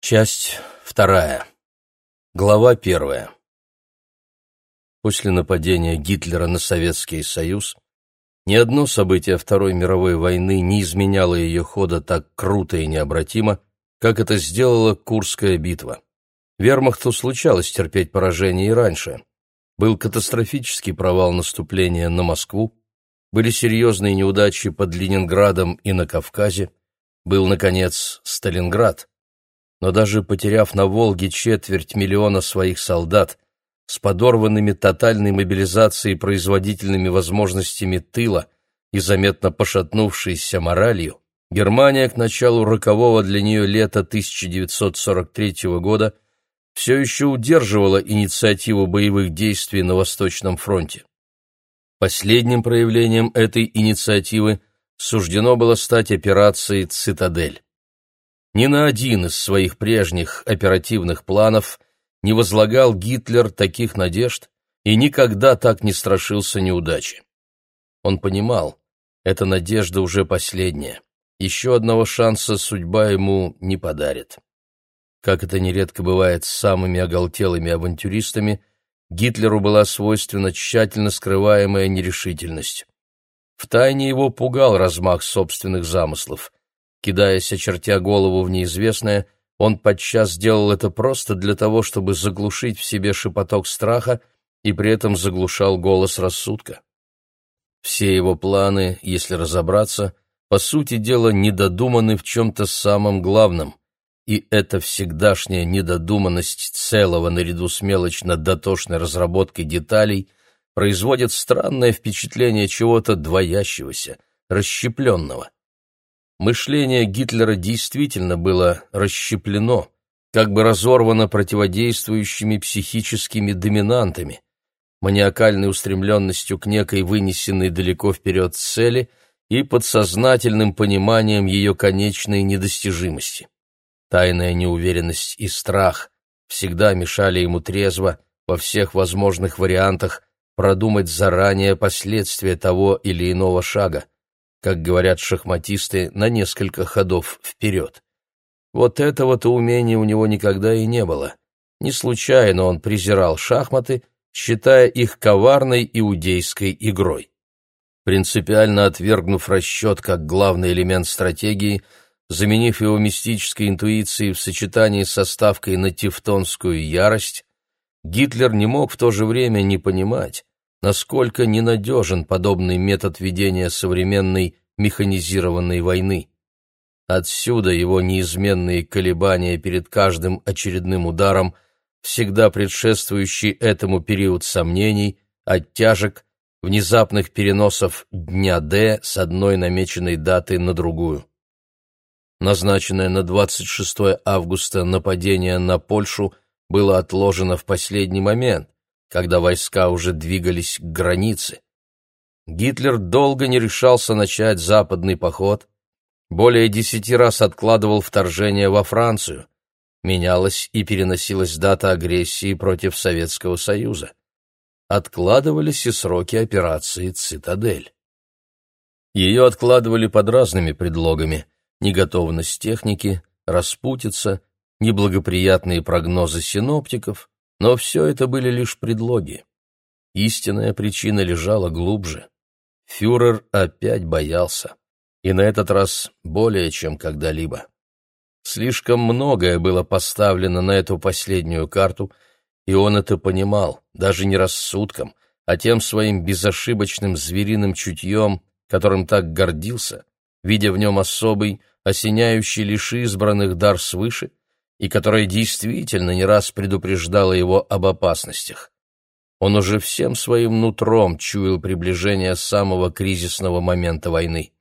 Часть вторая. Глава первая. После нападения Гитлера на Советский Союз ни одно событие Второй мировой войны не изменяло ее хода так круто и необратимо, как это сделала Курская битва. Вермахту случалось терпеть поражение и раньше. Был катастрофический провал наступления на Москву, были серьезные неудачи под Ленинградом и на Кавказе, был, наконец, Сталинград, но даже потеряв на Волге четверть миллиона своих солдат, с подорванными тотальной мобилизацией производительными возможностями тыла и заметно пошатнувшейся моралью, Германия к началу рокового для нее лета 1943 года все еще удерживала инициативу боевых действий на Восточном фронте. Последним проявлением этой инициативы суждено было стать операцией «Цитадель». Ни на один из своих прежних оперативных планов не возлагал Гитлер таких надежд и никогда так не страшился неудачи. Он понимал, эта надежда уже последняя. Еще одного шанса судьба ему не подарит. Как это нередко бывает с самыми оголтелыми авантюристами, Гитлеру была свойственна тщательно скрываемая нерешительность. Втайне его пугал размах собственных замыслов. Кидаясь, очертя голову в неизвестное, он подчас делал это просто для того, чтобы заглушить в себе шепоток страха и при этом заглушал голос рассудка. Все его планы, если разобраться, по сути дела недодуманы в чем-то самом главном, и эта всегдашняя недодуманность целого наряду с мелочно-дотошной разработкой деталей производит странное впечатление чего-то двоящегося, расщепленного. Мышление Гитлера действительно было расщеплено, как бы разорвано противодействующими психическими доминантами, маниакальной устремленностью к некой вынесенной далеко вперед цели и подсознательным пониманием ее конечной недостижимости. Тайная неуверенность и страх всегда мешали ему трезво, во всех возможных вариантах, продумать заранее последствия того или иного шага, как говорят шахматисты, на несколько ходов вперед. Вот этого-то умения у него никогда и не было. Не случайно он презирал шахматы, считая их коварной иудейской игрой. Принципиально отвергнув расчет как главный элемент стратегии – заменив его мистической интуицией в сочетании со ставкой на тевтонскую ярость, Гитлер не мог в то же время не понимать, насколько ненадежен подобный метод ведения современной механизированной войны. Отсюда его неизменные колебания перед каждым очередным ударом, всегда предшествующий этому период сомнений, оттяжек, внезапных переносов дня Д с одной намеченной даты на другую назначенное на 26 августа нападение на Польшу было отложено в последний момент, когда войска уже двигались к границе. Гитлер долго не решался начать западный поход, более десяти раз откладывал вторжение во Францию, менялась и переносилась дата агрессии против Советского Союза. Откладывались и сроки операции «Цитадель». Ее откладывали под разными предлогами – неготовность техники, распутица, неблагоприятные прогнозы синоптиков, но все это были лишь предлоги. Истинная причина лежала глубже. Фюрер опять боялся, и на этот раз более чем когда-либо. Слишком многое было поставлено на эту последнюю карту, и он это понимал, даже не рассудком, а тем своим безошибочным звериным чутьем, которым так гордился, видя в нем особый, осеняющий лишь избранных дар свыше, и которая действительно не раз предупреждала его об опасностях. Он уже всем своим нутром чуял приближение самого кризисного момента войны.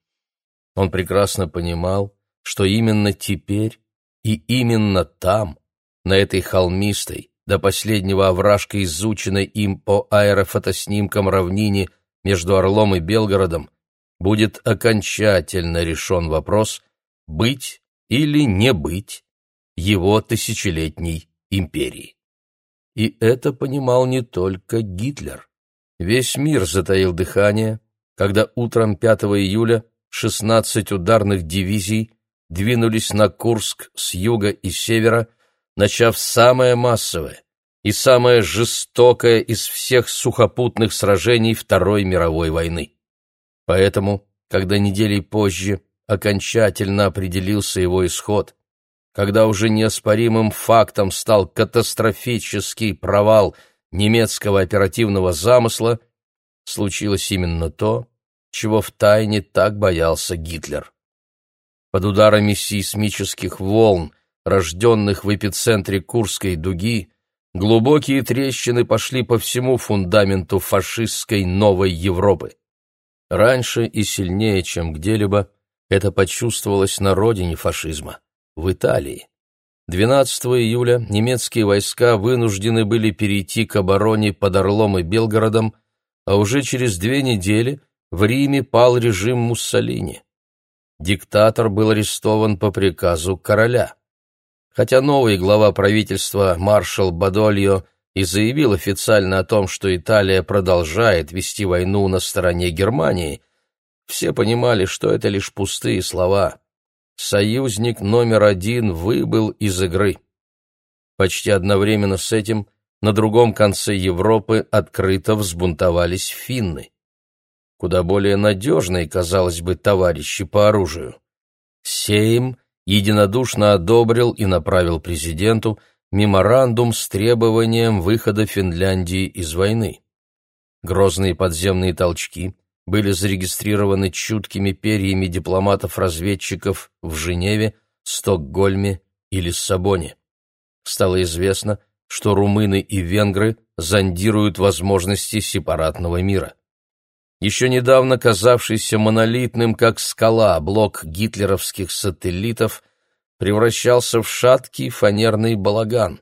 Он прекрасно понимал, что именно теперь и именно там, на этой холмистой, до последнего овражка, изученной им по аэрофотоснимкам равнине между Орлом и Белгородом, будет окончательно решен вопрос быть или не быть его тысячелетней империи. И это понимал не только Гитлер. Весь мир затаил дыхание, когда утром 5 июля 16 ударных дивизий двинулись на Курск с юга и севера, начав самое массовое и самое жестокое из всех сухопутных сражений Второй мировой войны. Поэтому, когда недели позже окончательно определился его исход, когда уже неоспоримым фактом стал катастрофический провал немецкого оперативного замысла, случилось именно то, чего втайне так боялся Гитлер. Под ударами сейсмических волн, рожденных в эпицентре Курской дуги, глубокие трещины пошли по всему фундаменту фашистской новой Европы. Раньше и сильнее, чем где-либо, это почувствовалось на родине фашизма, в Италии. 12 июля немецкие войска вынуждены были перейти к обороне под Орлом и Белгородом, а уже через две недели в Риме пал режим Муссолини. Диктатор был арестован по приказу короля. Хотя новый глава правительства маршал Бадольо и заявил официально о том, что Италия продолжает вести войну на стороне Германии, все понимали, что это лишь пустые слова. Союзник номер один выбыл из игры. Почти одновременно с этим на другом конце Европы открыто взбунтовались финны. Куда более надежные, казалось бы, товарищи по оружию. Сейм единодушно одобрил и направил президенту меморандум с требованием выхода Финляндии из войны. Грозные подземные толчки были зарегистрированы чуткими перьями дипломатов-разведчиков в Женеве, Стокгольме и Лиссабоне. Стало известно, что румыны и венгры зондируют возможности сепаратного мира. Еще недавно казавшийся монолитным, как скала, блок гитлеровских сателлитов превращался в шаткий фанерный балаган.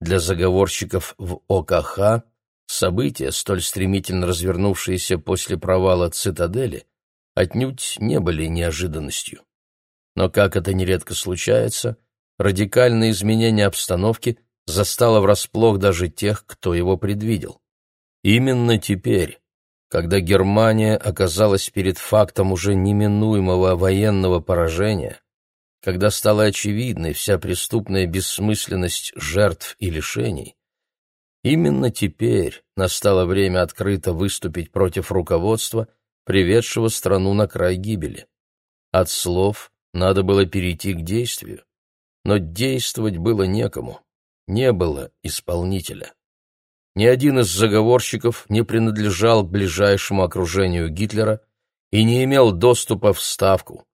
Для заговорщиков в ОКХ события, столь стремительно развернувшиеся после провала цитадели, отнюдь не были неожиданностью. Но, как это нередко случается, радикальное изменение обстановки застало врасплох даже тех, кто его предвидел. Именно теперь, когда Германия оказалась перед фактом уже неминуемого военного поражения, когда стала очевидной вся преступная бессмысленность жертв и лишений, именно теперь настало время открыто выступить против руководства, приведшего страну на край гибели. От слов надо было перейти к действию, но действовать было некому, не было исполнителя. Ни один из заговорщиков не принадлежал к ближайшему окружению Гитлера и не имел доступа в Ставку.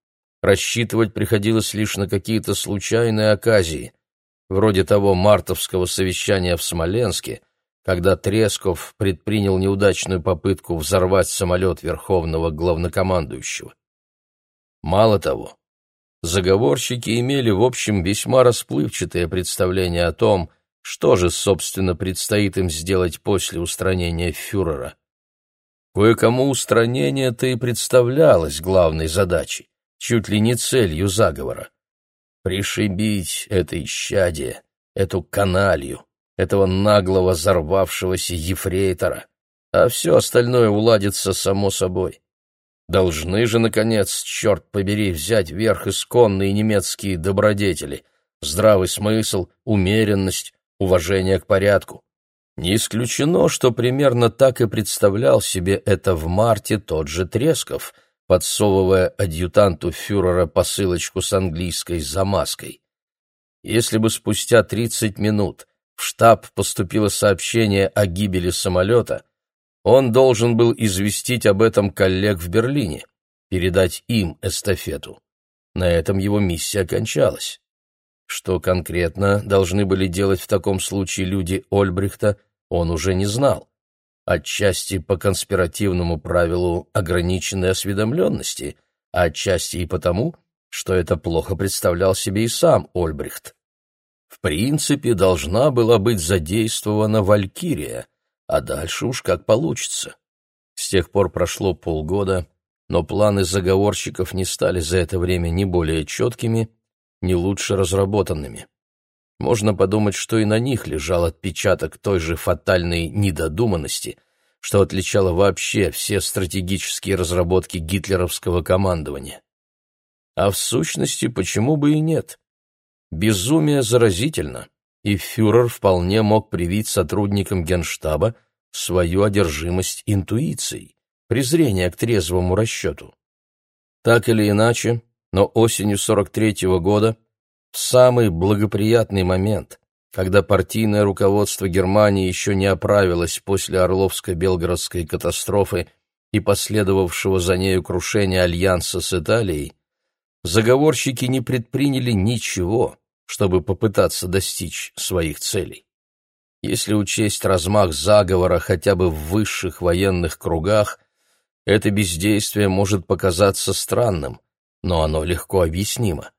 Рассчитывать приходилось лишь на какие-то случайные оказии, вроде того мартовского совещания в Смоленске, когда Тресков предпринял неудачную попытку взорвать самолет верховного главнокомандующего. Мало того, заговорщики имели в общем весьма расплывчатое представление о том, что же, собственно, предстоит им сделать после устранения фюрера? Кое-кому устранение-то и представлялось главной задачей, чуть ли не целью заговора. Пришибить это исчадие, эту каналью, этого наглого взорвавшегося ефрейтора, а все остальное уладится само собой. Должны же, наконец, черт побери, взять верх исконные немецкие добродетели, здравый смысл, умеренность, уважение к порядку. Не исключено, что примерно так и представлял себе это в марте тот же Тресков, подсовывая адъютанту фюрера посылочку с английской замазкой. Если бы спустя 30 минут в штаб поступило сообщение о гибели самолета, он должен был известить об этом коллег в Берлине, передать им эстафету. На этом его миссия кончалась. Что конкретно должны были делать в таком случае люди Ольбрихта, он уже не знал. Отчасти по конспиративному правилу ограниченной осведомленности, а отчасти и потому, что это плохо представлял себе и сам Ольбрихт. В принципе, должна была быть задействована Валькирия, а дальше уж как получится. С тех пор прошло полгода, но планы заговорщиков не стали за это время ни более четкими, не лучше разработанными. Можно подумать, что и на них лежал отпечаток той же фатальной недодуманности, что отличало вообще все стратегические разработки гитлеровского командования. А в сущности, почему бы и нет? Безумие заразительно, и фюрер вполне мог привить сотрудникам генштаба свою одержимость интуицией, презрение к трезвому расчету. Так или иначе, но осенью 43-го года, в самый благоприятный момент, когда партийное руководство Германии еще не оправилось после Орловско-Белгородской катастрофы и последовавшего за нею крушения альянса с Италией, заговорщики не предприняли ничего, чтобы попытаться достичь своих целей. Если учесть размах заговора хотя бы в высших военных кругах, это бездействие может показаться странным, но оно легко объяснимо.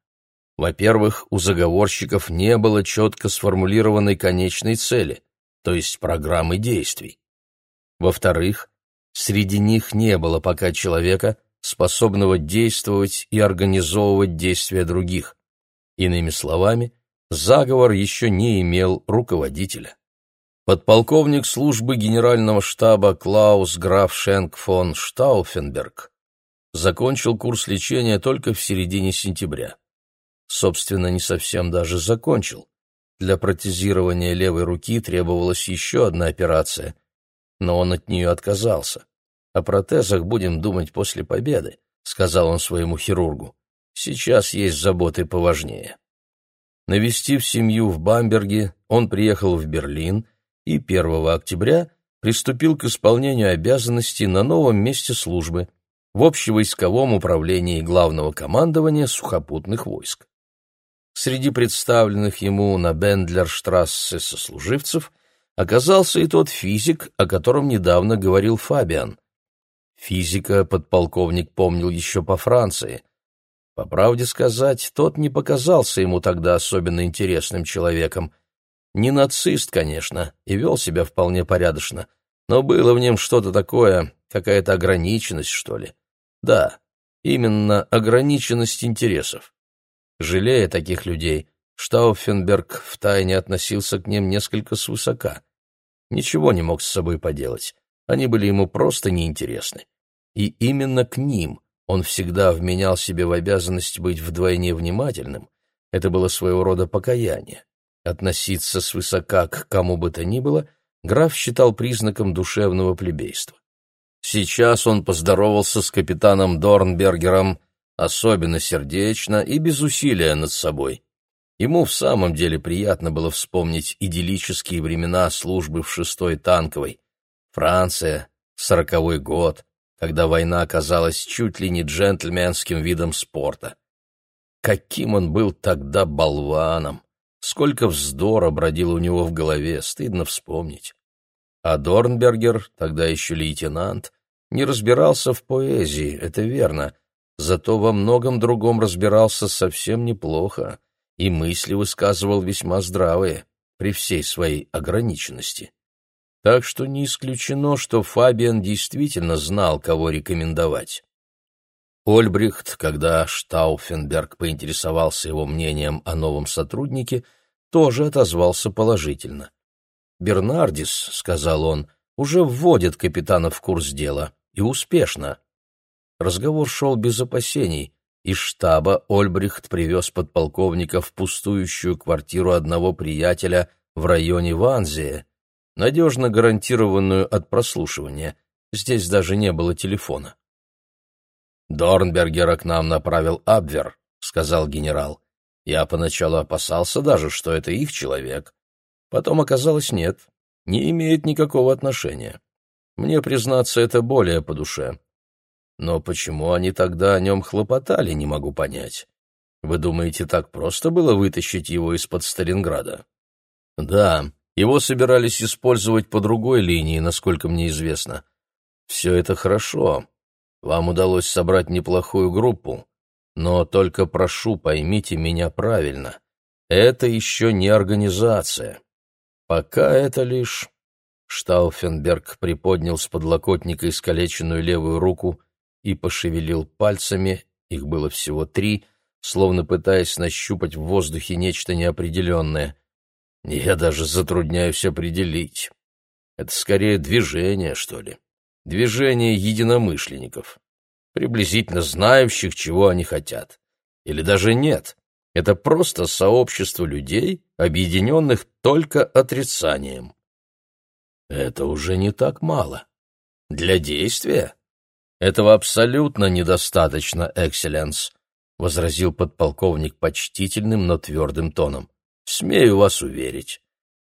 Во-первых, у заговорщиков не было четко сформулированной конечной цели, то есть программы действий. Во-вторых, среди них не было пока человека, способного действовать и организовывать действия других. Иными словами, заговор еще не имел руководителя. Подполковник службы генерального штаба Клаус Граф Шенк фон Штауфенберг закончил курс лечения только в середине сентября. Собственно, не совсем даже закончил. Для протезирования левой руки требовалась еще одна операция, но он от нее отказался. «О протезах будем думать после победы», — сказал он своему хирургу. Сейчас есть заботы поважнее. Навестив семью в Бамберге, он приехал в Берлин и 1 октября приступил к исполнению обязанностей на новом месте службы в общевойсковом управлении главного командования сухопутных войск. Среди представленных ему на Бендлерштрассе сослуживцев оказался и тот физик, о котором недавно говорил Фабиан. Физика подполковник помнил еще по Франции — по правде сказать, тот не показался ему тогда особенно интересным человеком. Не нацист, конечно, и вел себя вполне порядочно, но было в нем что-то такое, какая-то ограниченность, что ли. Да, именно ограниченность интересов. Жалея таких людей, Штауфенберг втайне относился к ним несколько свысока. Ничего не мог с собой поделать, они были ему просто неинтересны. И именно к ним, он всегда вменял себе в обязанность быть вдвойне внимательным. Это было своего рода покаяние. Относиться свысока к кому бы то ни было граф считал признаком душевного плебейства. Сейчас он поздоровался с капитаном Дорнбергером особенно сердечно и без усилия над собой. Ему в самом деле приятно было вспомнить идиллические времена службы в шестой танковой. Франция, сороковой год, когда война оказалась чуть ли не джентльменским видом спорта. Каким он был тогда болваном! Сколько вздора бродило у него в голове, стыдно вспомнить. А Дорнбергер, тогда еще лейтенант, не разбирался в поэзии, это верно, зато во многом другом разбирался совсем неплохо и мысли высказывал весьма здравые, при всей своей ограниченности. Так что не исключено, что Фабиан действительно знал, кого рекомендовать. Ольбрихт, когда Штауфенберг поинтересовался его мнением о новом сотруднике, тоже отозвался положительно. «Бернардис», — сказал он, — «уже вводит капитана в курс дела, и успешно». Разговор шел без опасений. Из штаба Ольбрихт привез подполковника в пустующую квартиру одного приятеля в районе Ванзия, надежно гарантированную от прослушивания. Здесь даже не было телефона. «Дорнбергера к нам направил Абвер», — сказал генерал. «Я поначалу опасался даже, что это их человек. Потом оказалось нет, не имеет никакого отношения. Мне, признаться, это более по душе. Но почему они тогда о нем хлопотали, не могу понять. Вы думаете, так просто было вытащить его из-под Сталинграда?» «Да, его собирались использовать по другой линии, насколько мне известно. Все это хорошо. Вам удалось собрать неплохую группу. Но только прошу, поймите меня правильно. Это еще не организация. Пока это лишь... Штауфенберг приподнял с подлокотника искалеченную левую руку и пошевелил пальцами, их было всего три, словно пытаясь нащупать в воздухе нечто неопределенное — я даже затрудняюсь определить. Это скорее движение, что ли. Движение единомышленников, приблизительно знающих, чего они хотят. Или даже нет. Это просто сообщество людей, объединенных только отрицанием. Это уже не так мало. Для действия этого абсолютно недостаточно, экселленс, возразил подполковник почтительным, но твердым тоном. Смею вас уверить.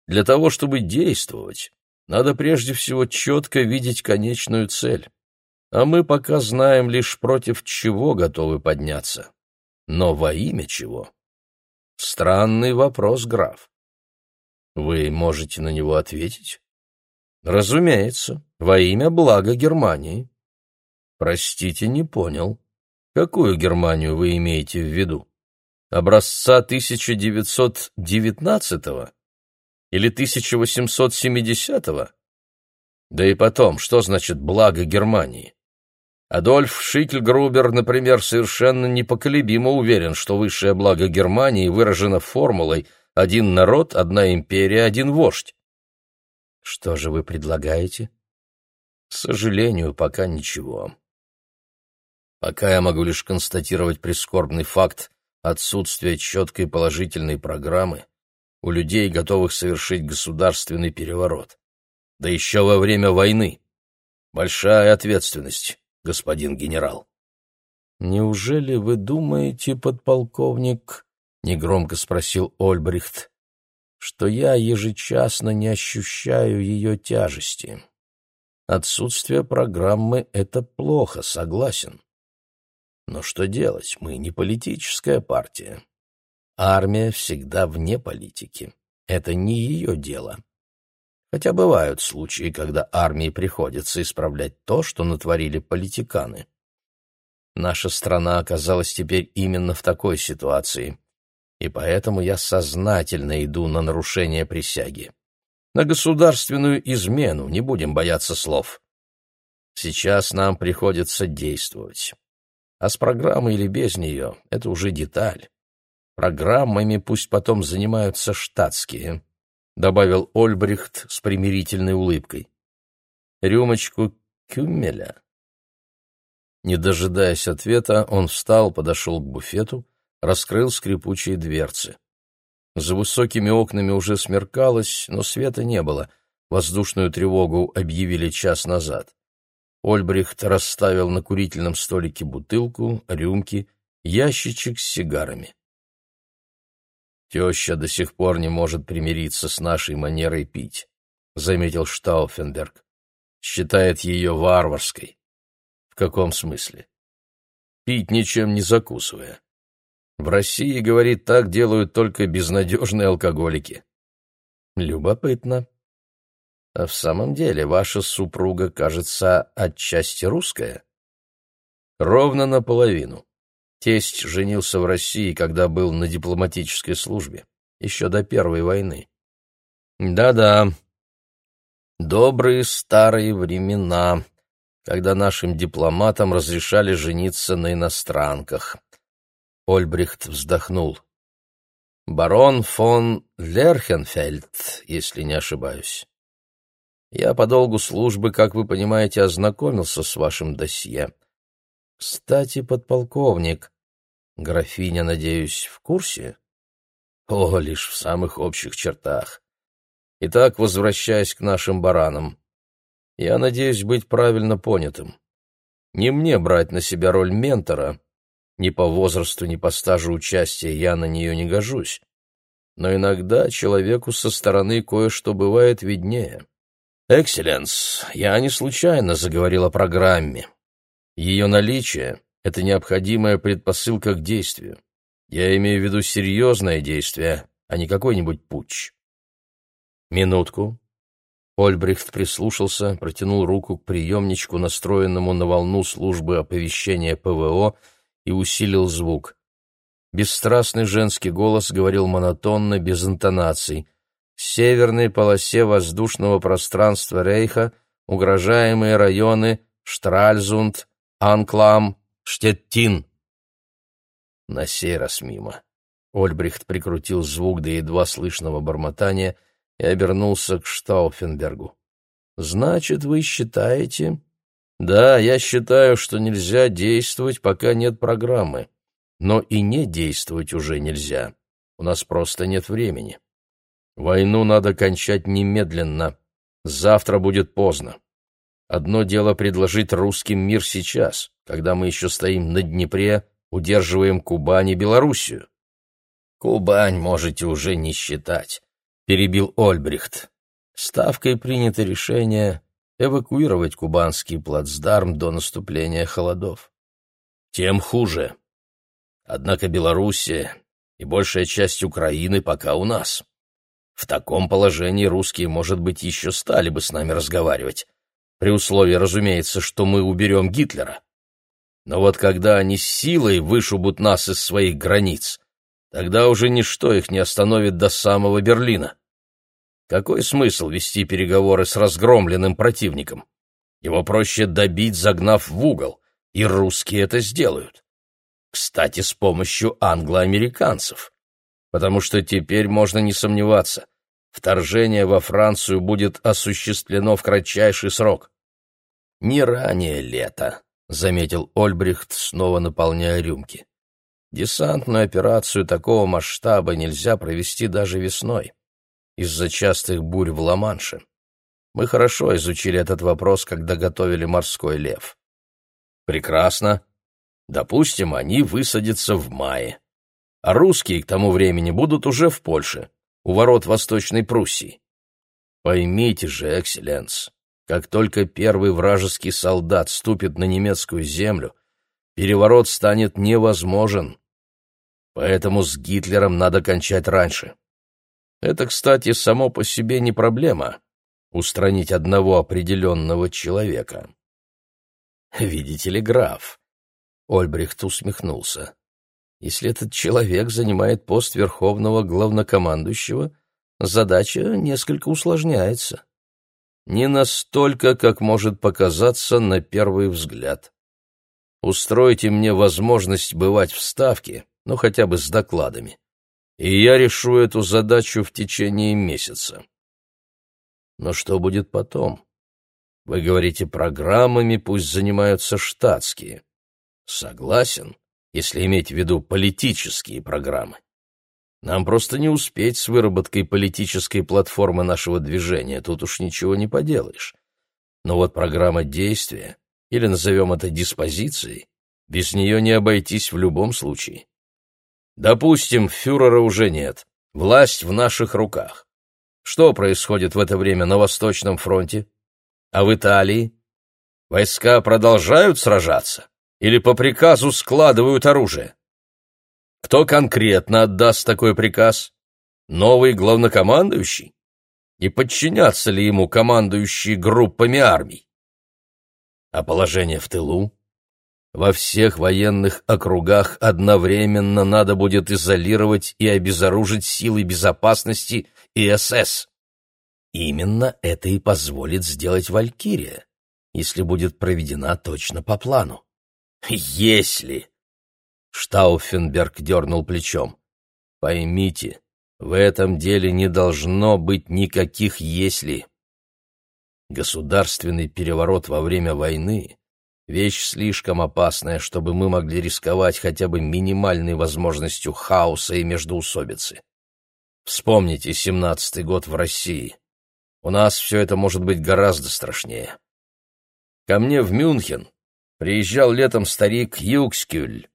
Для того, чтобы действовать, надо прежде всего четко видеть конечную цель. А мы пока знаем лишь против чего готовы подняться. Но во имя чего? Странный вопрос, граф. Вы можете на него ответить? Разумеется, во имя блага Германии. Простите, не понял. Какую Германию вы имеете в виду? Образца 1919-го? Или 1870-го? Да и потом, что значит благо Германии? Адольф Шикельгрубер, например, совершенно непоколебимо уверен, что высшее благо Германии выражено формулой «один народ, одна империя, один вождь». Что же вы предлагаете? К сожалению, пока ничего. Пока я могу лишь констатировать прискорбный факт отсутствия четкой положительной программы у людей, готовых совершить государственный переворот. Да еще во время войны. Большая ответственность господин генерал. «Неужели вы думаете, подполковник, — негромко спросил Ольбрихт, — что я ежечасно не ощущаю ее тяжести? Отсутствие программы — это плохо, согласен. Но что делать, мы не политическая партия. Армия всегда вне политики. Это не ее дело. Хотя бывают случаи, когда армии приходится исправлять то, что натворили политиканы. Наша страна оказалась теперь именно в такой ситуации, и поэтому я сознательно иду на нарушение присяги. На государственную измену, не будем бояться слов. Сейчас нам приходится действовать. А с программой или без нее — это уже деталь. Программами пусть потом занимаются штатские. — добавил Ольбрихт с примирительной улыбкой. «Рюмочку кюмеля». Не дожидаясь ответа, он встал, подошел к буфету, раскрыл скрипучие дверцы. За высокими окнами уже смеркалось, но света не было. Воздушную тревогу объявили час назад. Ольбрихт расставил на курительном столике бутылку, рюмки, ящичек с сигарами. Теща до сих пор не может примириться с нашей манерой пить, — заметил Штауфенберг. Считает ее варварской. В каком смысле? Пить ничем не закусывая. В России, говорит, так делают только безнадежные алкоголики. Любопытно. А в самом деле ваша супруга, кажется, отчасти русская? Ровно наполовину. Тесть женился в России, когда был на дипломатической службе, еще до Первой войны. Да-да, добрые старые времена, когда нашим дипломатам разрешали жениться на иностранках. Ольбрихт вздохнул. Барон фон Лерхенфельд, если не ошибаюсь. Я по долгу службы, как вы понимаете, ознакомился с вашим досье. Кстати, подполковник, Графиня, надеюсь, в курсе? О, лишь в самых общих чертах. Итак, возвращаясь к нашим баранам. Я надеюсь быть правильно понятым. Не мне брать на себя роль ментора. Ни по возрасту, ни по стажу участия я на нее не гожусь. Но иногда человеку со стороны кое-что бывает виднее. «Экселленс, я не случайно заговорил о программе. Ее наличие это необходимая предпосылка к действию. Я имею в виду серьезное действие, а не какой-нибудь путч. Минутку. Ольбрихт прислушался, протянул руку к приемничку, настроенному на волну службы оповещения ПВО, и усилил звук. Бесстрастный женский голос говорил монотонно, без интонаций. В северной полосе воздушного пространства Рейха угрожаемые районы Штральзунд, Анклам, Штеттин!» На сей раз мимо. Ольбрихт прикрутил звук до едва слышного бормотания и обернулся к Штауфенбергу. «Значит, вы считаете...» «Да, я считаю, что нельзя действовать, пока нет программы. но и не действовать уже нельзя. У нас просто нет времени. Войну надо кончать немедленно. Завтра будет поздно. Одно дело предложить русским мир сейчас, когда мы еще стоим на Днепре, удерживаем Кубань и Белоруссию. Кубань можете уже не считать, перебил Ольбрихт. Ставкой принято решение эвакуировать кубанский плацдарм до наступления холодов. Тем хуже. Однако Белоруссия и большая часть Украины пока у нас. В таком положении русские, может быть, еще стали бы с нами разговаривать, при условии, разумеется, что мы уберем Гитлера. Но вот когда они с силой вышибут нас из своих границ, тогда уже ничто их не остановит до самого Берлина. Какой смысл вести переговоры с разгромленным противником? Его проще добить, загнав в угол, и русские это сделают. Кстати, с помощью англоамериканцев. Потому что теперь можно не сомневаться, вторжение во Францию будет осуществлено в кратчайший срок. «Не ранее лета», — заметил Ольбрихт, снова наполняя рюмки. «Десантную операцию такого масштаба нельзя провести даже весной, из-за частых бурь в Ла-Манше. Мы хорошо изучили этот вопрос, когда готовили «Морской лев». Прекрасно. Допустим, они высадятся в мае. А русские к тому времени будут уже в Польше, у ворот Восточной Пруссии. Поймите же, экселленс, как только первый вражеский солдат ступит на немецкую землю, переворот станет невозможен. Поэтому с Гитлером надо кончать раньше. Это, кстати, само по себе не проблема — устранить одного определенного человека. Видите ли, граф, Ольбрихт усмехнулся. Если этот человек занимает пост верховного главнокомандующего, задача несколько усложняется. Не настолько, как может показаться на первый взгляд. Устройте мне возможность бывать в Ставке, ну хотя бы с докладами, и я решу эту задачу в течение месяца. Но что будет потом? Вы говорите, программами пусть занимаются штатские. Согласен, если иметь в виду политические программы. Нам просто не успеть с выработкой политической платформы нашего движения, тут уж ничего не поделаешь. Но вот программа действия, или назовем это диспозицией, без нее не обойтись в любом случае. Допустим, фюрера уже нет, власть в наших руках. Что происходит в это время на Восточном фронте? А в Италии? Войска продолжают сражаться? Или по приказу складывают оружие? Кто конкретно отдаст такой приказ? Новый главнокомандующий? И подчинятся ли ему командующие группами армий? А положение в тылу? Во всех военных округах одновременно надо будет изолировать и обезоружить силы безопасности и СС. Именно это и позволит сделать Валькирия, если будет проведена точно по плану. Если Штауфенберг дернул плечом. «Поймите, в этом деле не должно быть никаких «если». Государственный переворот во время войны — вещь слишком опасная, чтобы мы могли рисковать хотя бы минимальной возможностью хаоса и междоусобицы. Вспомните семнадцатый год в России. У нас все это может быть гораздо страшнее. Ко мне в Мюнхен приезжал летом старик Юкскюль,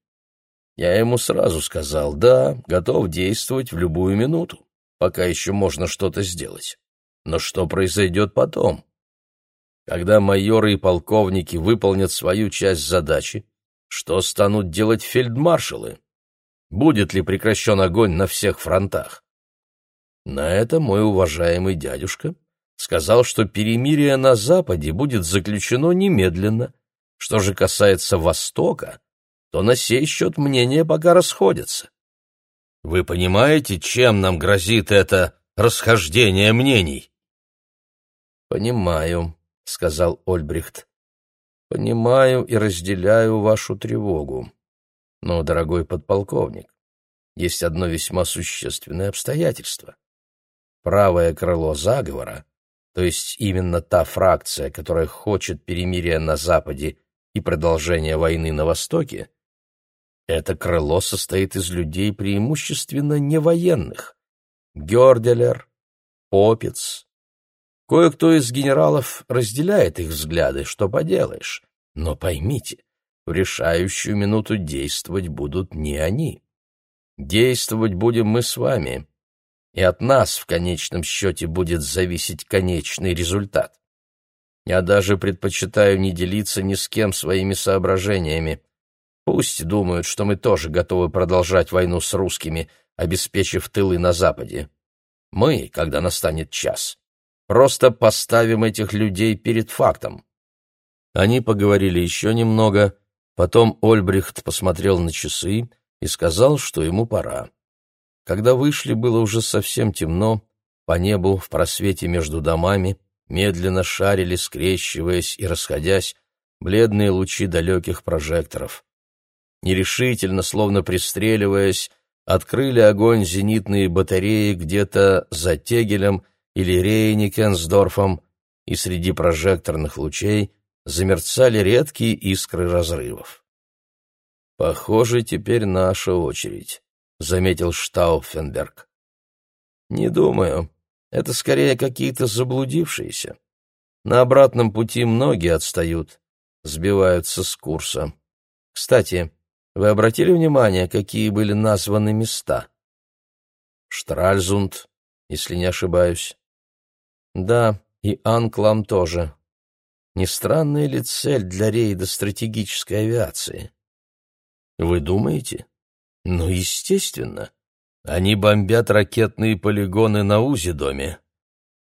я ему сразу сказал, да, готов действовать в любую минуту, пока еще можно что-то сделать. Но что произойдет потом? Когда майоры и полковники выполнят свою часть задачи, что станут делать фельдмаршалы? Будет ли прекращен огонь на всех фронтах? На это мой уважаемый дядюшка сказал, что перемирие на Западе будет заключено немедленно. Что же касается Востока, то на сей счет мнения пока расходятся. Вы понимаете, чем нам грозит это расхождение мнений? Понимаю, сказал Ольбрихт. Понимаю и разделяю вашу тревогу. Но, дорогой подполковник, есть одно весьма существенное обстоятельство. Правое крыло заговора, то есть именно та фракция, которая хочет перемирия на Западе и продолжения войны на Востоке, Это крыло состоит из людей преимущественно невоенных. Гёрделер, Попец. Кое-кто из генералов разделяет их взгляды, что поделаешь. Но поймите, в решающую минуту действовать будут не они. Действовать будем мы с вами, и от нас в конечном счете будет зависеть конечный результат. Я даже предпочитаю не делиться ни с кем своими соображениями. Пусть думают, что мы тоже готовы продолжать войну с русскими, обеспечив тылы на Западе. Мы, когда настанет час, просто поставим этих людей перед фактом. Они поговорили еще немного, потом Ольбрихт посмотрел на часы и сказал, что ему пора. Когда вышли, было уже совсем темно, по небу в просвете между домами медленно шарили, скрещиваясь и расходясь, бледные лучи далеких прожекторов. Нерешительно, словно пристреливаясь, открыли огонь зенитные батареи где-то за Тегелем или Рейникенсдорфом, и среди прожекторных лучей замерцали редкие искры разрывов. «Похоже, теперь наша очередь», — заметил Штауфенберг. «Не думаю. Это скорее какие-то заблудившиеся. На обратном пути многие отстают, сбиваются с курса. Кстати, вы обратили внимание, какие были названы места? Штральзунд, если не ошибаюсь. Да, и Анклам тоже. Не странная ли цель для рейда стратегической авиации? Вы думаете? Ну, естественно. Они бомбят ракетные полигоны на Узи-доме.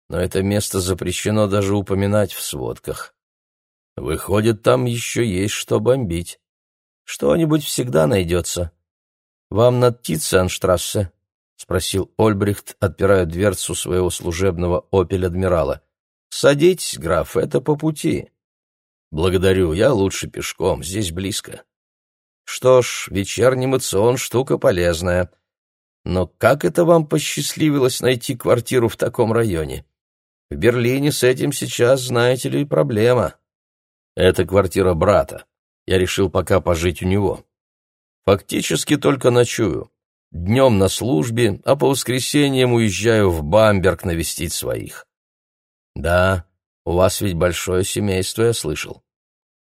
Но это место запрещено даже упоминать в сводках. Выходит, там еще есть что бомбить. Что-нибудь всегда найдется. Вам на Титценштрассе? — спросил Ольбрихт, отпирая дверцу своего служебного «Опель-адмирала». «Садитесь, граф, это по пути». «Благодарю, я лучше пешком, здесь близко». «Что ж, вечерний мацион — штука полезная. Но как это вам посчастливилось найти квартиру в таком районе? В Берлине с этим сейчас, знаете ли, проблема». «Это квартира брата. Я решил пока пожить у него. Фактически только ночую. Днем на службе, а по воскресеньям уезжаю в Бамберг навестить своих. Да, у вас ведь большое семейство, я слышал.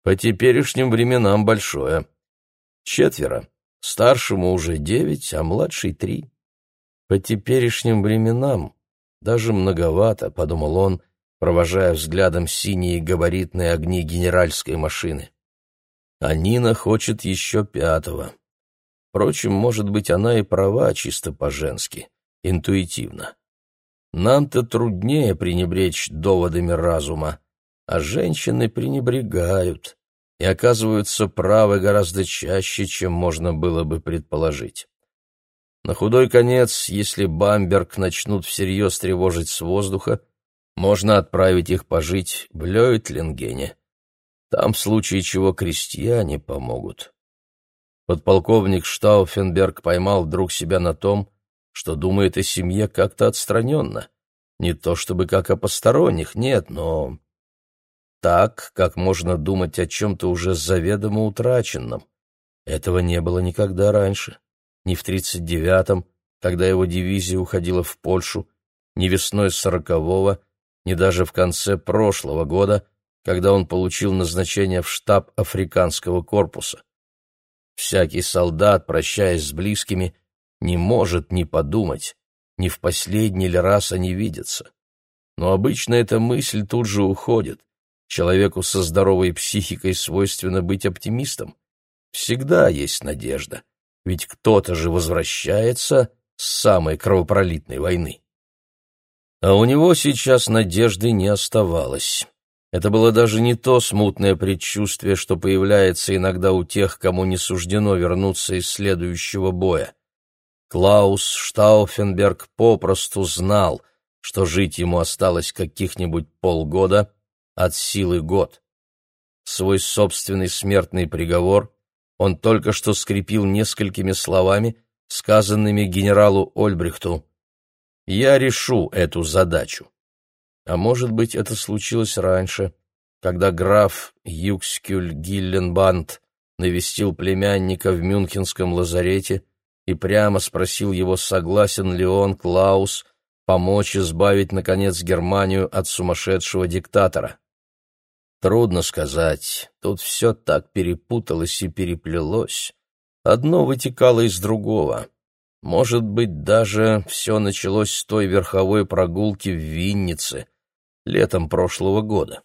По теперешним временам большое. Четверо. Старшему уже девять, а младший три. По теперешним временам даже многовато, подумал он, провожая взглядом синие габаритные огни генеральской машины. А Нина хочет еще пятого. Впрочем, может быть, она и права чисто по-женски, интуитивно. Нам-то труднее пренебречь доводами разума, а женщины пренебрегают и оказываются правы гораздо чаще, чем можно было бы предположить. На худой конец, если Бамберг начнут всерьез тревожить с воздуха, можно отправить их пожить в Лёйтлингене. Там в случае чего крестьяне помогут. Подполковник Штауфенберг поймал вдруг себя на том, что думает о семье как-то отстраненно. Не то чтобы как о посторонних, нет, но так, как можно думать о чем-то уже заведомо утраченном. Этого не было никогда раньше. Ни в 39-м, когда его дивизия уходила в Польшу, ни весной сорокового, ни даже в конце прошлого года, когда он получил назначение в штаб африканского корпуса. Всякий солдат, прощаясь с близкими, не может не подумать, не в последний ли раз они видятся. Но обычно эта мысль тут же уходит. Человеку со здоровой психикой свойственно быть оптимистом. Всегда есть надежда, ведь кто-то же возвращается с самой кровопролитной войны. А у него сейчас надежды не оставалось. Это было даже не то смутное предчувствие, что появляется иногда у тех, кому не суждено вернуться из следующего боя. Клаус Штауфенберг попросту знал, что жить ему осталось каких-нибудь полгода, от силы год. Свой собственный смертный приговор он только что скрепил несколькими словами, сказанными генералу Ольбрихту. «Я решу эту задачу». А может быть, это случилось раньше, когда граф Юкскюль Гилленбанд навестил племянника в Мюнхенском лазарете и прямо спросил его, согласен ли он, Клаус, помочь избавить, наконец, Германию от сумасшедшего диктатора. Трудно сказать, тут все так перепуталось и переплелось. Одно вытекало из другого. Может быть, даже все началось с той верховой прогулки в Виннице летом прошлого года.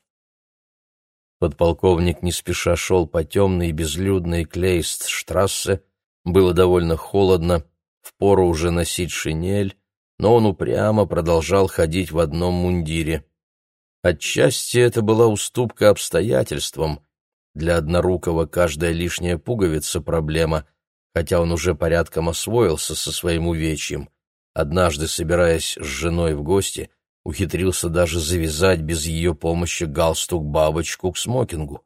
Подполковник не спеша шел по темной и безлюдной Клейст-штрассе, было довольно холодно, впору уже носить шинель, но он упрямо продолжал ходить в одном мундире. Отчасти это была уступка обстоятельствам. Для однорукого каждая лишняя пуговица — проблема, хотя он уже порядком освоился со своим увечьем. Однажды, собираясь с женой в гости, ухитрился даже завязать без ее помощи галстук-бабочку к смокингу.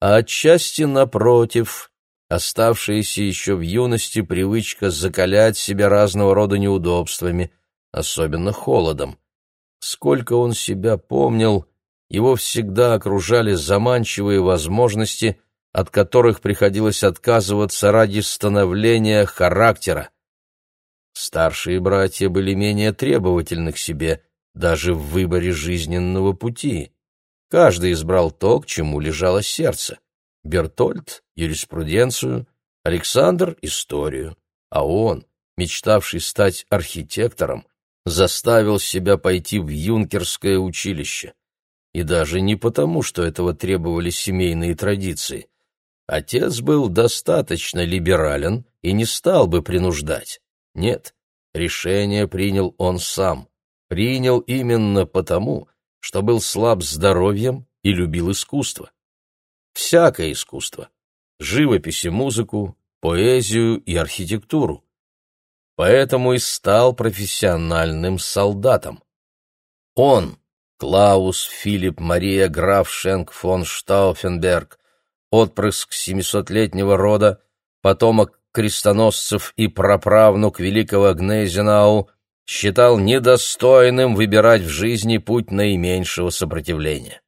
А отчасти, напротив, оставшаяся еще в юности привычка закалять себя разного рода неудобствами, особенно холодом. Сколько он себя помнил, его всегда окружали заманчивые возможности, от которых приходилось отказываться ради становления характера. Старшие братья были менее требовательны к себе, даже в выборе жизненного пути. Каждый избрал то, к чему лежало сердце. Бертольд — юриспруденцию, Александр — историю, а он, мечтавший стать архитектором, заставил себя пойти в юнкерское училище. И даже не потому, что этого требовали семейные традиции. Отец был достаточно либерален и не стал бы принуждать. Нет, решение принял он сам. Принял именно потому, что был слаб здоровьем и любил искусство всякое искусство — живопись и музыку, поэзию и архитектуру. Поэтому и стал профессиональным солдатом. Он, Клаус Филипп Мария граф Шенк фон Штауфенберг, отпрыск семисотлетнего рода, потомок крестоносцев и праправнук великого Гнейзенау, считал недостойным выбирать в жизни путь наименьшего сопротивления.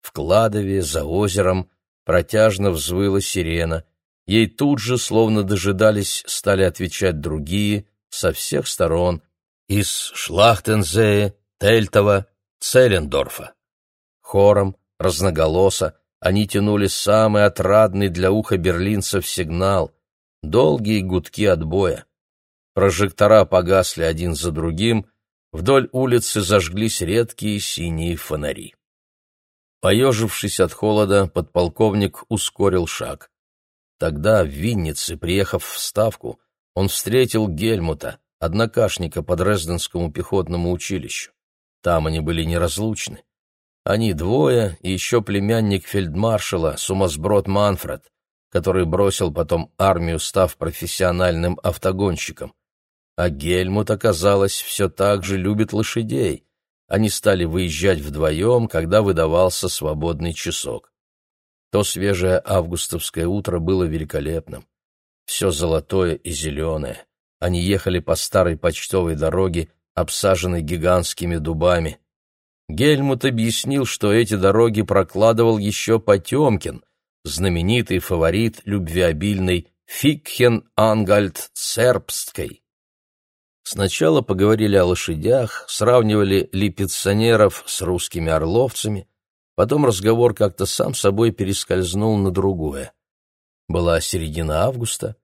В кладове, за озером, протяжно взвыла сирена. Ей тут же, словно дожидались, стали отвечать другие, со всех сторон, из Шлахтензее, Тельтова, Целлендорфа. Хором, разноголосо, они тянули самый отрадный для уха берлинцев сигнал — долгие гудки отбоя. Прожектора погасли один за другим, вдоль улицы зажглись редкие синие фонари. Поежившись от холода, подполковник ускорил шаг. Тогда в Виннице, приехав в Ставку, он встретил Гельмута, однокашника по Дрезденскому пехотному училищу. Там они были неразлучны. Они двое и еще племянник фельдмаршала, сумасброд Манфред, который бросил потом армию, став профессиональным автогонщиком. А Гельмут, оказалось, все так же любит лошадей, они стали выезжать вдвоем, когда выдавался свободный часок. То свежее августовское утро было великолепным. Все золотое и зеленое. Они ехали по старой почтовой дороге, обсаженной гигантскими дубами. Гельмут объяснил, что эти дороги прокладывал еще Потемкин, знаменитый фаворит любвеобильной Фикхен Ангальд Сербской. Сначала поговорили о лошадях, сравнивали липецонеров с русскими орловцами, потом разговор как-то сам собой перескользнул на другое. Была середина августа,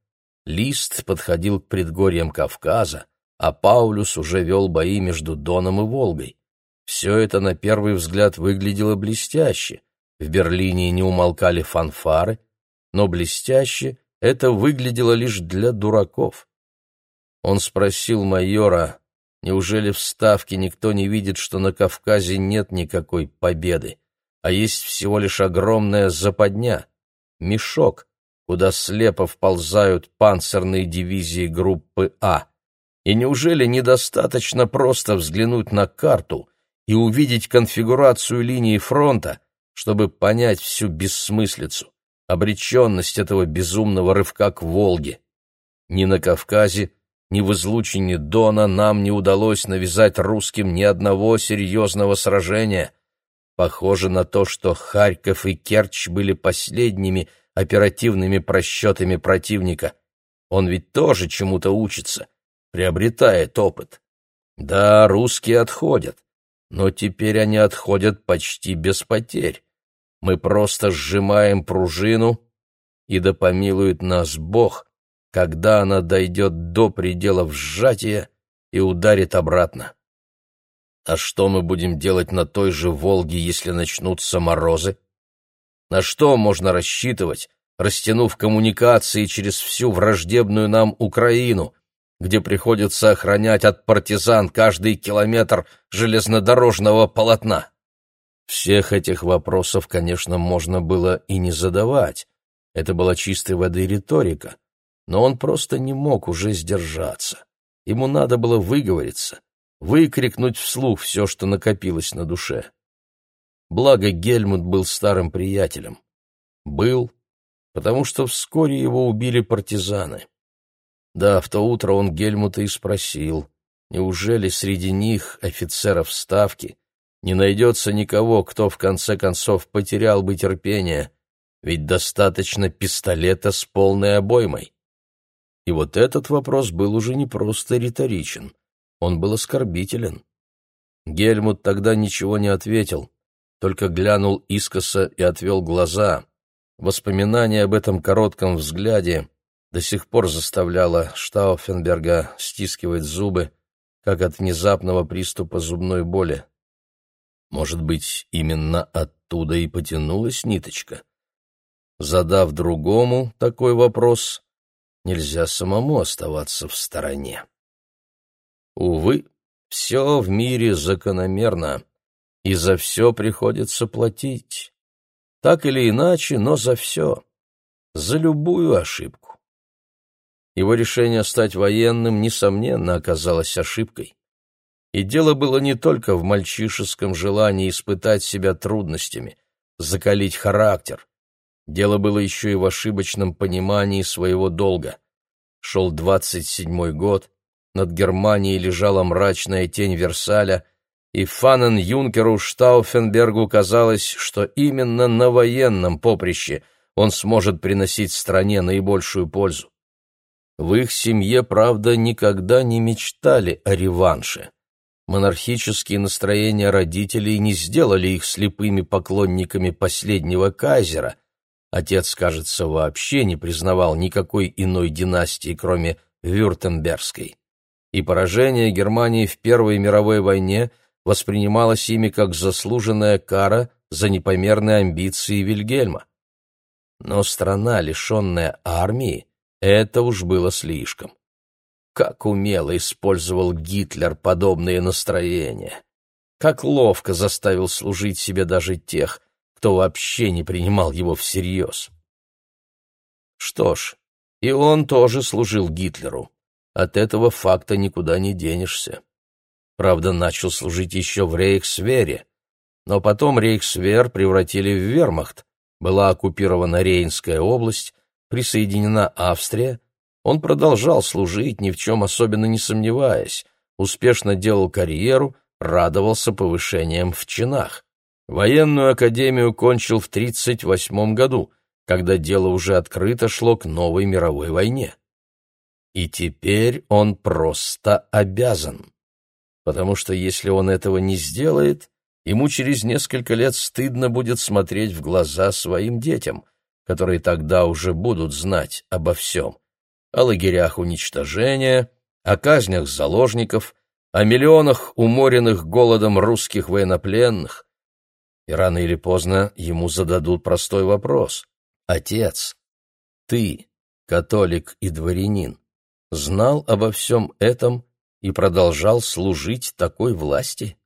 Лист подходил к предгорьям Кавказа, а Паулюс уже вел бои между Доном и Волгой. Все это на первый взгляд выглядело блестяще. В Берлине не умолкали фанфары, но блестяще это выглядело лишь для дураков. Он спросил майора, неужели в Ставке никто не видит, что на Кавказе нет никакой победы, а есть всего лишь огромная западня, мешок, куда слепо вползают панцирные дивизии группы А. И неужели недостаточно просто взглянуть на карту и увидеть конфигурацию линии фронта, чтобы понять всю бессмыслицу, обреченность этого безумного рывка к Волге? Ни на Кавказе, ни в излучине Дона нам не удалось навязать русским ни одного серьезного сражения. Похоже на то, что Харьков и Керчь были последними, оперативными просчетами противника. Он ведь тоже чему-то учится, приобретает опыт. Да, русские отходят, но теперь они отходят почти без потерь. Мы просто сжимаем пружину, и да помилует нас Бог, когда она дойдет до предела сжатия и ударит обратно. А что мы будем делать на той же Волге, если начнутся морозы? На что можно рассчитывать, растянув коммуникации через всю враждебную нам Украину, где приходится охранять от партизан каждый километр железнодорожного полотна? Всех этих вопросов, конечно, можно было и не задавать. Это была чистой воды риторика. Но он просто не мог уже сдержаться. Ему надо было выговориться выкрикнуть вслух все, что накопилось на душе. Благо Гельмут был старым приятелем. Был, потому что вскоре его убили партизаны. Да, в то утро он Гельмута и спросил, неужели среди них, офицеров Ставки, не найдется никого, кто в конце концов потерял бы терпение, ведь достаточно пистолета с полной обоймой. И вот этот вопрос был уже не просто риторичен. Он был оскорбителен. Гельмут тогда ничего не ответил, только глянул искоса и отвел глаза. Воспоминание об этом коротком взгляде до сих пор заставляло Штауфенберга стискивать зубы, как от внезапного приступа зубной боли. Может быть, именно оттуда и потянулась ниточка? Задав другому такой вопрос, нельзя самому оставаться в стороне. Увы, все в мире закономерно, и за все приходится платить. Так или иначе, но за все. За любую ошибку. Его решение стать военным, несомненно, оказалось ошибкой. И дело было не только в мальчишеском желании испытать себя трудностями, закалить характер. Дело было еще и в ошибочном понимании своего долга. Шел двадцать седьмой год, над Германией лежала мрачная тень Версаля, и Фанен Юнкеру Штауфенбергу казалось, что именно на военном поприще он сможет приносить стране наибольшую пользу. В их семье, правда, никогда не мечтали о реванше. Монархические настроения родителей не сделали их слепыми поклонниками последнего кайзера. Отец, кажется, вообще не признавал никакой иной династии, кроме Вюртембергской и поражение Германии в Первой мировой войне воспринималось ими как заслуженная кара за непомерные амбиции Вильгельма. Но страна, лишенная армии, это уж было слишком. Как умело использовал Гитлер подобные настроения. Как ловко заставил служить себе даже тех, кто вообще не принимал его всерьез. Что ж, и он тоже служил Гитлеру. От этого факта никуда не денешься. Правда, начал служить еще в Рейхсвере, но потом Рейхсвер превратили в вермахт, была оккупирована Рейнская область, присоединена Австрия, он продолжал служить, ни в чем особенно не сомневаясь, успешно делал карьеру, радовался повышениям в чинах. Военную академию кончил в 1938 году, когда дело уже открыто шло к новой мировой войне. И теперь он просто обязан. Потому что если он этого не сделает, ему через несколько лет стыдно будет смотреть в глаза своим детям, которые тогда уже будут знать обо всем. О лагерях уничтожения, о казнях заложников, о миллионах уморенных голодом русских военнопленных. И рано или поздно ему зададут простой вопрос. «Отец, ты, католик и дворянин, знал обо всем этом и продолжал служить такой власти?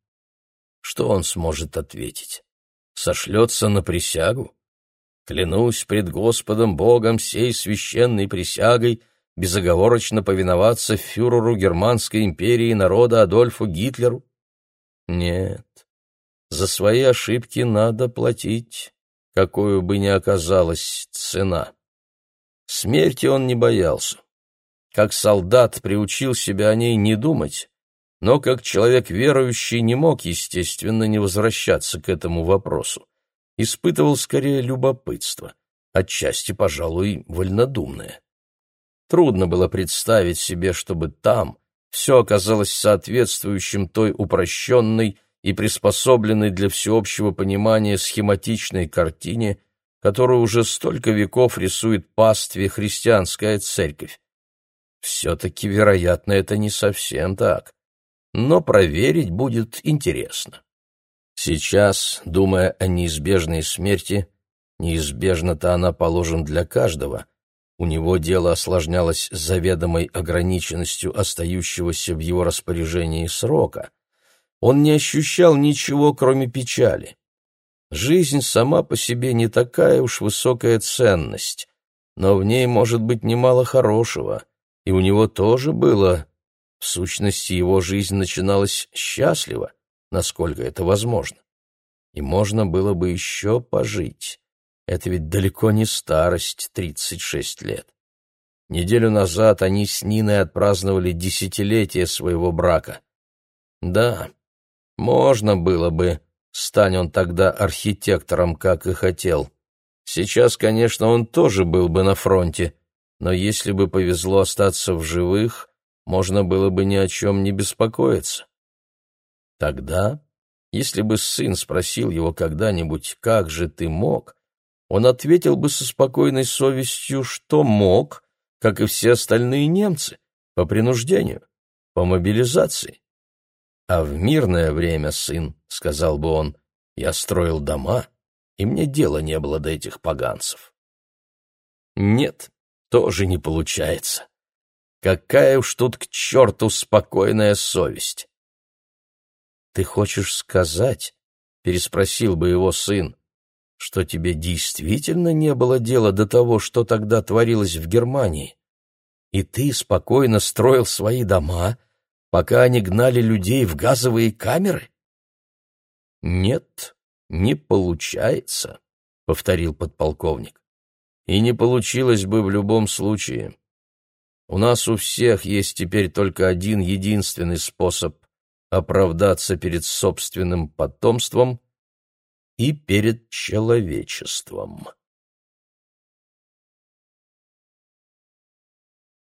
Что он сможет ответить? Сошлется на присягу? Клянусь пред Господом Богом сей священной присягой безоговорочно повиноваться фюреру Германской империи народа Адольфу Гитлеру? Нет, за свои ошибки надо платить, какую бы ни оказалась цена. Смерти он не боялся. Как солдат приучил себя о ней не думать, но как человек верующий не мог, естественно, не возвращаться к этому вопросу. Испытывал скорее любопытство. отчасти, пожалуй, вольнодумное. Трудно было представить себе, чтобы там все оказалось соответствующим той упрощенной и приспособленной для всеобщего понимания схематичной картине, которую уже столько веков рисует пастве христианская церковь. Все-таки, вероятно, это не совсем так, но проверить будет интересно. Сейчас, думая о неизбежной смерти, неизбежно-то она положен для каждого, у него дело осложнялось заведомой ограниченностью остающегося в его распоряжении срока. Он не ощущал ничего, кроме печали. Жизнь сама по себе не такая уж высокая ценность, но в ней может быть немало хорошего, и у него тоже было... В сущности, его жизнь начиналась счастливо, насколько это возможно. И можно было бы еще пожить. Это ведь далеко не старость, 36 лет. Неделю назад они с Ниной отпраздновали десятилетие своего брака. Да, можно было бы, стань он тогда архитектором, как и хотел. Сейчас, конечно, он тоже был бы на фронте, но если бы повезло остаться в живых, можно было бы ни о чем не беспокоиться. Тогда, если бы сын спросил его когда-нибудь, как же ты мог, он ответил бы со спокойной совестью, что мог, как и все остальные немцы, по принуждению, по мобилизации. А в мирное время, сын, — сказал бы он, — я строил дома, и мне дела не было до этих поганцев. Нет, тоже не получается. Какая уж тут к черту спокойная совесть! Ты хочешь сказать, — переспросил бы его сын, что тебе действительно не было дела до того, что тогда творилось в Германии, и ты спокойно строил свои дома, пока они гнали людей в газовые камеры? Нет, не получается, повторил подполковник. И не получилось бы в любом случае. У нас у всех есть теперь только один единственный способ оправдаться перед собственным потомством и перед человечеством.